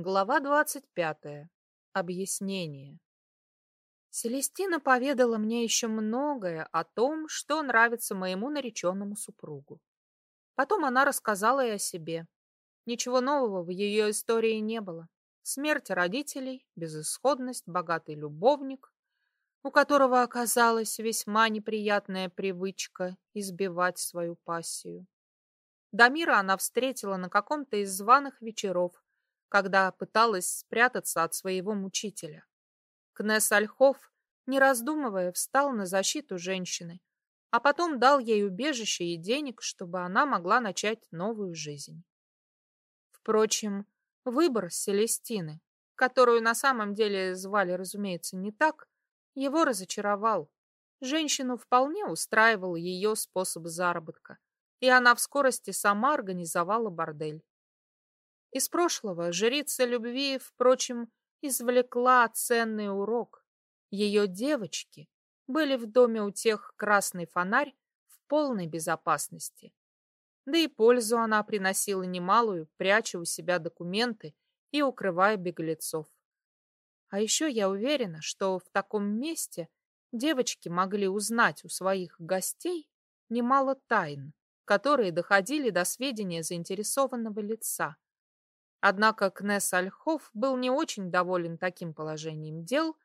Глава двадцать пятая. Объяснение. Селестина поведала мне еще многое о том, что нравится моему нареченному супругу. Потом она рассказала и о себе. Ничего нового в ее истории не было. Смерть родителей, безысходность, богатый любовник, у которого оказалась весьма неприятная привычка избивать свою пассию. Дамира она встретила на каком-то из званых вечеров, когда пыталась спрятаться от своего мучителя. Кнесс Ольхов, не раздумывая, встал на защиту женщины, а потом дал ей убежище и денег, чтобы она могла начать новую жизнь. Впрочем, выбор Селестины, которую на самом деле звали, разумеется, не так, его разочаровал. Женщину вполне устраивал ее способ заработка, и она в скорости сама организовала бордель. Из прошлого жрица любви, впрочем, извлекла ценный урок. Ее девочки были в доме у тех красный фонарь в полной безопасности. Да и пользу она приносила немалую, пряча у себя документы и укрывая беглецов. А еще я уверена, что в таком месте девочки могли узнать у своих гостей немало тайн, которые доходили до сведения заинтересованного лица. Однако Кнесс Ольхов был не очень доволен таким положением дел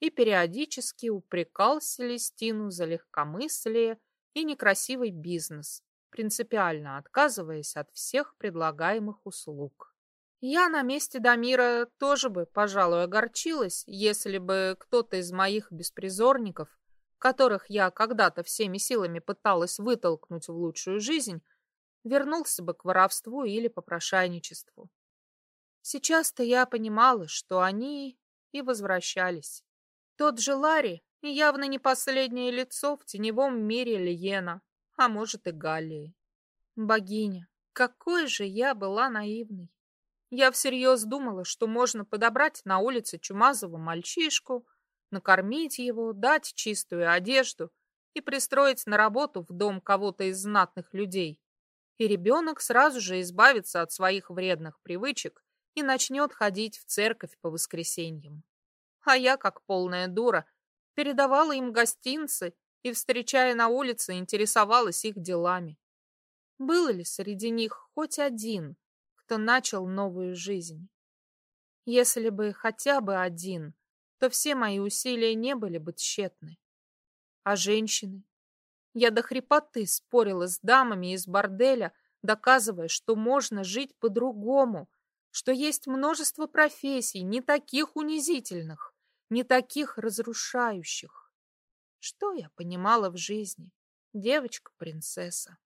и периодически упрекал Селестину за легкомыслие и некрасивый бизнес, принципиально отказываясь от всех предлагаемых услуг. Я на месте Дамира тоже бы, пожалуй, огорчилась, если бы кто-то из моих беспризорников, которых я когда-то всеми силами пыталась вытолкнуть в лучшую жизнь, вернулся бы к воровству или попрошайничеству. Сейчас-то я понимала, что они и возвращались. Тот же Ларри явно не последнее лицо в теневом мире Лиена, а может и Галлии. Богиня, какой же я была наивной. Я всерьез думала, что можно подобрать на улице чумазого мальчишку, накормить его, дать чистую одежду и пристроить на работу в дом кого-то из знатных людей. И ребенок сразу же избавится от своих вредных привычек и начнет ходить в церковь по воскресеньям. А я, как полная дура, передавала им гостинцы и, встречая на улице, интересовалась их делами. Был ли среди них хоть один, кто начал новую жизнь? Если бы хотя бы один, то все мои усилия не были бы тщетны. А женщины? Я до хрипоты спорила с дамами из борделя, доказывая, что можно жить по-другому, что есть множество профессий, не таких унизительных, не таких разрушающих. Что я понимала в жизни? Девочка-принцесса.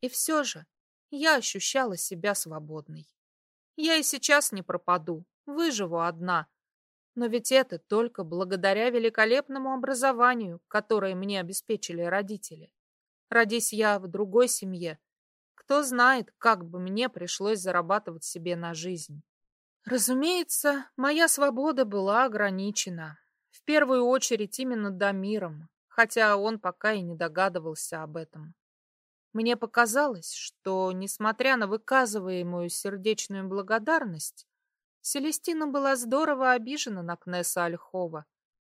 И все же я ощущала себя свободной. Я и сейчас не пропаду, выживу одна. Но ведь это только благодаря великолепному образованию, которое мне обеспечили родители. Родись я в другой семье, кто знает, как бы мне пришлось зарабатывать себе на жизнь. Разумеется, моя свобода была ограничена. В первую очередь именно Дамиром, хотя он пока и не догадывался об этом. Мне показалось, что, несмотря на выказываемую сердечную благодарность, Селестина была здорово обижена на Кнесса Ольхова,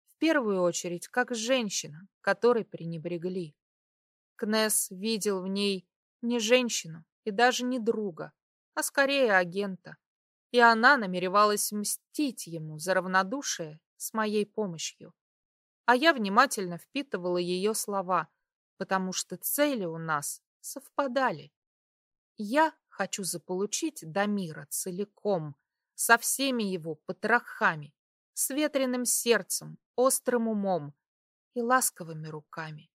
в первую очередь как женщина, которой пренебрегли. Кнесс видел в ней не женщину и даже не друга, а скорее агента. И она намеревалась мстить ему за равнодушие с моей помощью. А я внимательно впитывала ее слова, потому что цели у нас совпадали. Я хочу заполучить Дамира целиком, со всеми его потрохами, с ветреным сердцем, острым умом и ласковыми руками.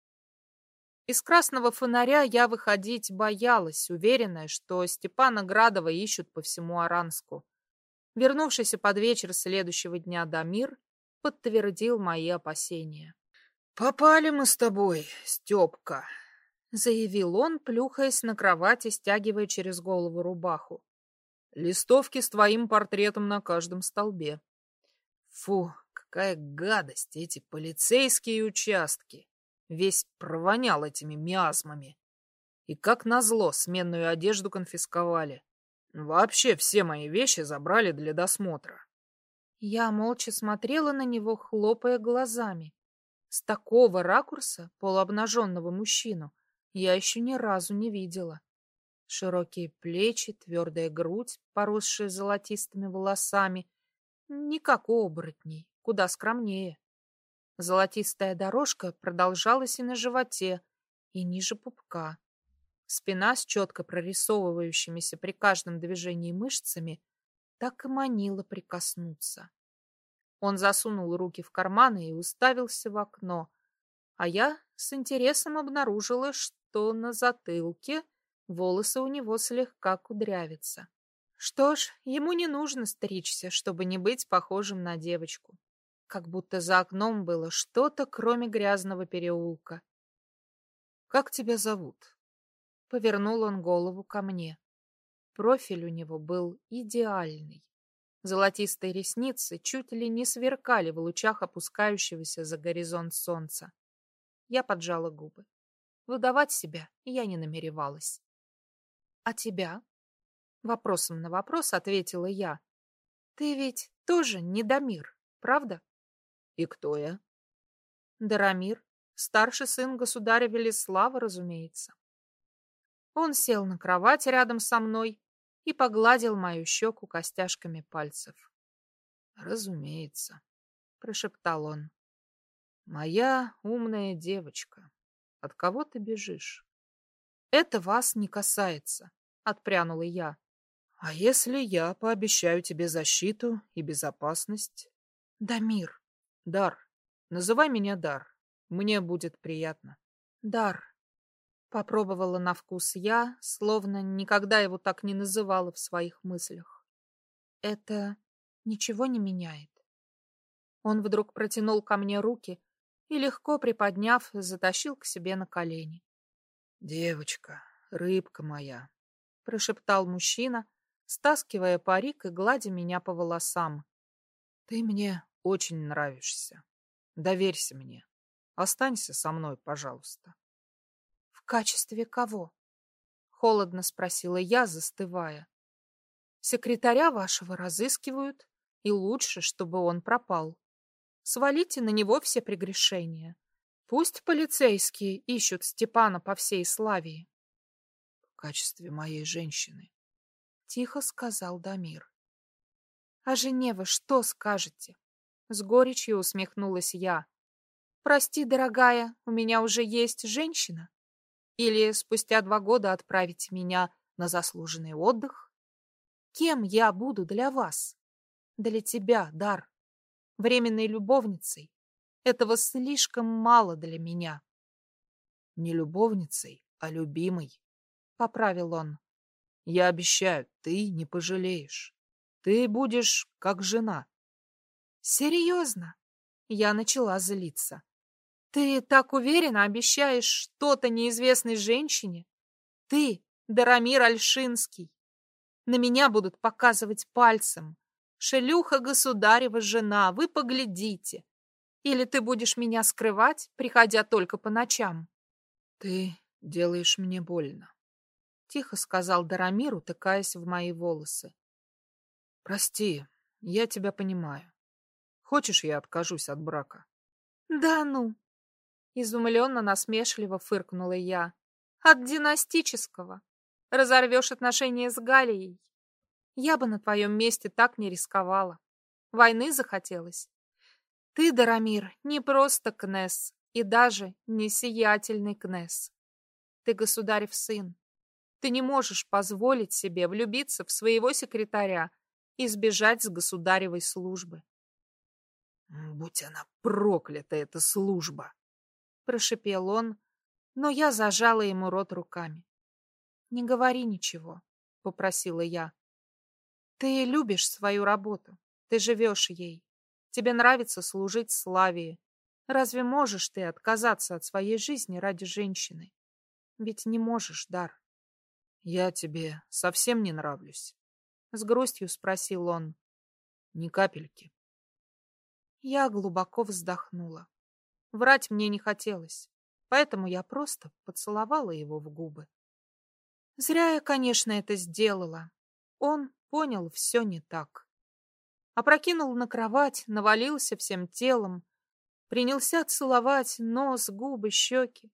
Из красного фонаря я выходить боялась, уверенная, что Степана Градова ищут по всему Аранску. Вернувшийся под вечер следующего дня Дамир подтвердил мои опасения. «Попали мы с тобой, Степка», — заявил он, плюхаясь на кровати, стягивая через голову рубаху. «Листовки с твоим портретом на каждом столбе». «Фу, какая гадость эти полицейские участки!» Весь провонял этими миазмами. И как назло сменную одежду конфисковали. Вообще все мои вещи забрали для досмотра. Я молча смотрела на него, хлопая глазами. С такого ракурса полуобнаженного мужчину я еще ни разу не видела. Широкие плечи, твердая грудь, поросшая золотистыми волосами. Не как у оборотней, куда скромнее. Золотистая дорожка продолжалась и на животе, и ниже пупка. Спина с четко прорисовывающимися при каждом движении мышцами так и манила прикоснуться. Он засунул руки в карманы и уставился в окно, а я с интересом обнаружила, что на затылке волосы у него слегка кудрявятся. Что ж, ему не нужно стричься, чтобы не быть похожим на девочку. Как будто за окном было что-то, кроме грязного переулка. «Как тебя зовут?» Повернул он голову ко мне. Профиль у него был идеальный. Золотистые ресницы чуть ли не сверкали в лучах опускающегося за горизонт солнца. Я поджала губы. Выдавать себя я не намеревалась. — А тебя? — вопросом на вопрос ответила я. — Ты ведь тоже не Дамир, правда? — И кто я? — Дарамир, старший сын государя Велеслава, разумеется. Он сел на кровать рядом со мной и погладил мою щеку костяшками пальцев. «Разумеется», — прошептал он. «Моя умная девочка, от кого ты бежишь?» «Это вас не касается», — отпрянула я. «А если я пообещаю тебе защиту и безопасность?» «Дамир». «Дар. Называй меня Дар. Мне будет приятно». «Дар», Попробовала на вкус я, словно никогда его так не называла в своих мыслях. Это ничего не меняет. Он вдруг протянул ко мне руки и, легко приподняв, затащил к себе на колени. «Девочка, рыбка моя», — прошептал мужчина, стаскивая парик и гладя меня по волосам. «Ты мне очень нравишься. Доверься мне. Останься со мной, пожалуйста» качестве кого? Холодно спросила я, застывая. Секретаря вашего разыскивают, и лучше, чтобы он пропал. Свалите на него все прегрешения. Пусть полицейские ищут Степана по всей Славии. В качестве моей женщины, тихо сказал Дамир. А жене вы что скажете? С горечью усмехнулась я. Прости, дорогая, у меня уже есть женщина. Или спустя два года отправите меня на заслуженный отдых? Кем я буду для вас? Для тебя, Дар. Временной любовницей. Этого слишком мало для меня. Не любовницей, а любимой, — поправил он. Я обещаю, ты не пожалеешь. Ты будешь как жена. Серьезно? Я начала злиться. Ты так уверенно обещаешь что-то неизвестной женщине? Ты, Дарамир Альшинский. На меня будут показывать пальцем. Шелюха государева жена, вы поглядите. Или ты будешь меня скрывать, приходя только по ночам? Ты делаешь мне больно, — тихо сказал Дарамир, утыкаясь в мои волосы. Прости, я тебя понимаю. Хочешь, я откажусь от брака? Да ну, Изумленно насмешливо фыркнула я. От династического. Разорвешь отношения с Галией. Я бы на твоем месте так не рисковала. Войны захотелось. Ты, Дарамир, не просто кнесс, и даже не сиятельный кнесс. Ты государев сын. Ты не можешь позволить себе влюбиться в своего секретаря и сбежать с государевой службы. Будь она проклята, эта служба! — прошипел он, но я зажала ему рот руками. «Не говори ничего», — попросила я. «Ты любишь свою работу, ты живешь ей. Тебе нравится служить Славии. Разве можешь ты отказаться от своей жизни ради женщины? Ведь не можешь, Дар». «Я тебе совсем не нравлюсь?» — с грустью спросил он. «Ни капельки». Я глубоко вздохнула. Врать мне не хотелось, поэтому я просто поцеловала его в губы. Зря я, конечно, это сделала. он понял все не так. Опрокинул на кровать, навалился всем телом, принялся целовать нос, губы, щеки,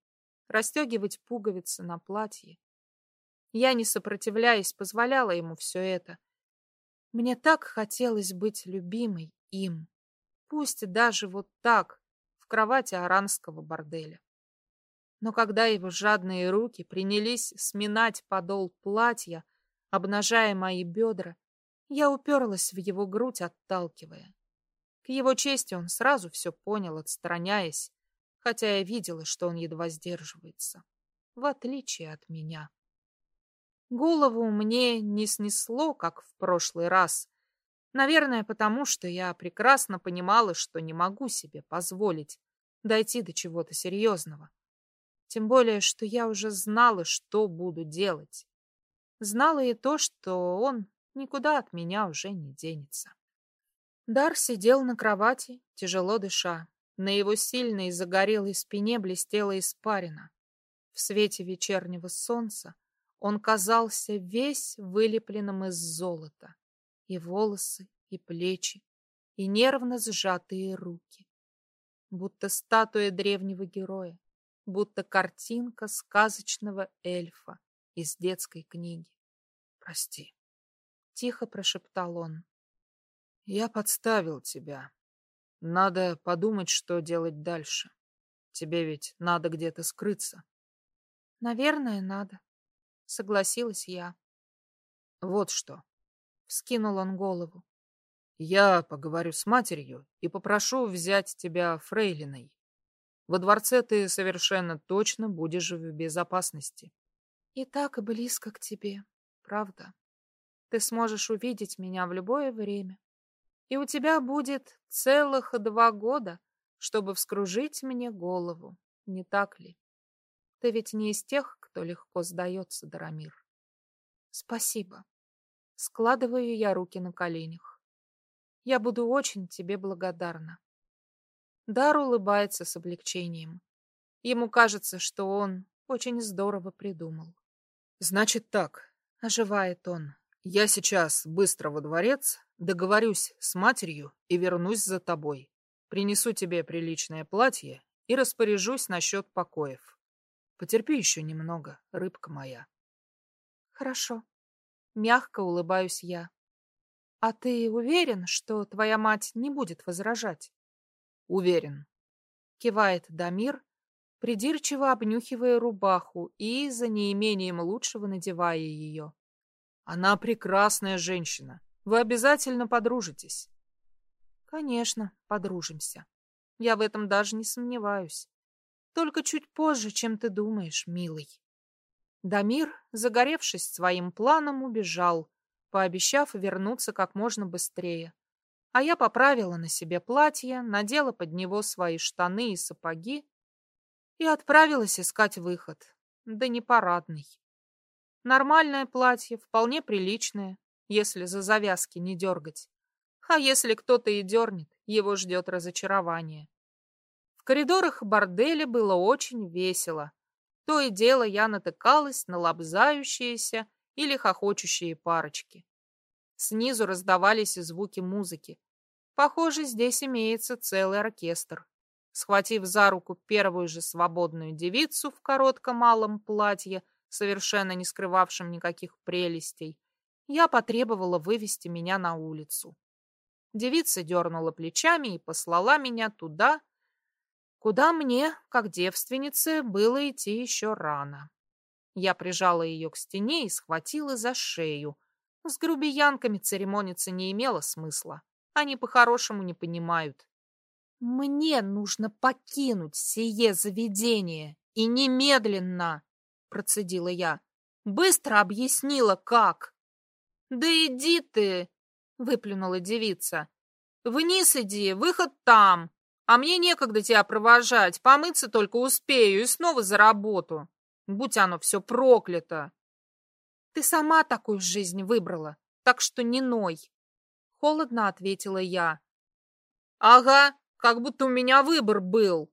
расстегивать пуговицы на платье. Я, не сопротивляясь, позволяла ему все это. Мне так хотелось быть любимой им, пусть даже вот так, в кровати аранского борделя. Но когда его жадные руки принялись сминать подол платья, обнажая мои бедра, я уперлась в его грудь, отталкивая. К его чести он сразу все понял, отстраняясь, хотя я видела, что он едва сдерживается, в отличие от меня. Голову мне не снесло, как в прошлый раз. Наверное, потому что я прекрасно понимала, что не могу себе позволить дойти до чего-то серьезного. Тем более, что я уже знала, что буду делать. Знала и то, что он никуда от меня уже не денется. Дар сидел на кровати, тяжело дыша. На его сильной загорелой спине блестела испарина. В свете вечернего солнца он казался весь вылепленным из золота. И волосы, и плечи, и нервно сжатые руки. Будто статуя древнего героя, будто картинка сказочного эльфа из детской книги. «Прости», — тихо прошептал он. «Я подставил тебя. Надо подумать, что делать дальше. Тебе ведь надо где-то скрыться». «Наверное, надо», согласилась я. Вот что. Вскинул он голову. Я поговорю с матерью и попрошу взять тебя фрейлиной. Во дворце ты совершенно точно будешь в безопасности. И так близко к тебе, правда. Ты сможешь увидеть меня в любое время. И у тебя будет целых два года, чтобы вскружить мне голову, не так ли? Ты ведь не из тех, кто легко сдается, Дарамир. Спасибо. Складываю я руки на коленях. Я буду очень тебе благодарна. Дар улыбается с облегчением. Ему кажется, что он очень здорово придумал. Значит так, оживает он. Я сейчас быстро во дворец, договорюсь с матерью и вернусь за тобой. Принесу тебе приличное платье и распоряжусь насчет покоев. Потерпи еще немного, рыбка моя. Хорошо. Мягко улыбаюсь я. А ты уверен, что твоя мать не будет возражать? Уверен. Кивает Дамир, придирчиво обнюхивая рубаху и за неимением лучшего надевая ее. Она прекрасная женщина. Вы обязательно подружитесь. Конечно, подружимся. Я в этом даже не сомневаюсь. Только чуть позже, чем ты думаешь, милый. Дамир, загоревшись своим планом, убежал, пообещав вернуться как можно быстрее. А я поправила на себе платье, надела под него свои штаны и сапоги и отправилась искать выход. Да не парадный. Нормальное платье, вполне приличное, если за завязки не дергать. А если кто-то и дернет, его ждет разочарование коридорах борделя было очень весело. То и дело я натыкалась на лобзающиеся или хохочущие парочки. Снизу раздавались звуки музыки. Похоже, здесь имеется целый оркестр. Схватив за руку первую же свободную девицу в коротком малом платье, совершенно не скрывавшем никаких прелестей, я потребовала вывести меня на улицу. Девица дернула плечами и послала меня туда, куда мне, как девственнице, было идти еще рано. Я прижала ее к стене и схватила за шею. С грубиянками церемониться не имело смысла. Они по-хорошему не понимают. «Мне нужно покинуть сие заведение, и немедленно!» — процедила я. «Быстро объяснила, как!» «Да иди ты!» — выплюнула девица. «Вниз иди, выход там!» А мне некогда тебя провожать, помыться только успею и снова за работу. Будь оно все проклято. Ты сама такую жизнь выбрала, так что не ной. Холодно ответила я. Ага, как будто у меня выбор был.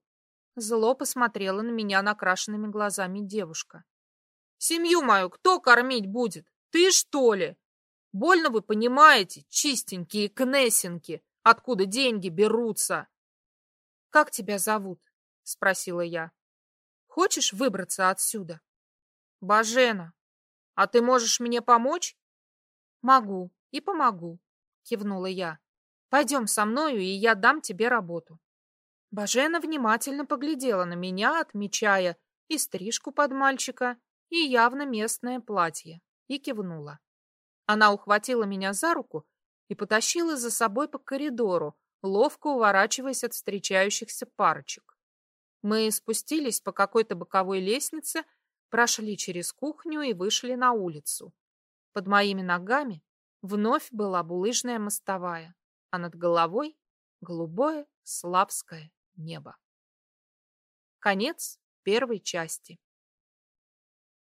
Зло посмотрела на меня накрашенными глазами девушка. Семью мою кто кормить будет? Ты, что ли? Больно вы понимаете, чистенькие кнессинки, откуда деньги берутся. — Как тебя зовут? — спросила я. — Хочешь выбраться отсюда? — Бажена. А ты можешь мне помочь? — Могу и помогу, — кивнула я. — Пойдем со мною, и я дам тебе работу. Бажена внимательно поглядела на меня, отмечая и стрижку под мальчика, и явно местное платье, и кивнула. Она ухватила меня за руку и потащила за собой по коридору, ловко уворачиваясь от встречающихся парочек. Мы спустились по какой-то боковой лестнице, прошли через кухню и вышли на улицу. Под моими ногами вновь была булыжная мостовая, а над головой голубое славское небо. Конец первой части.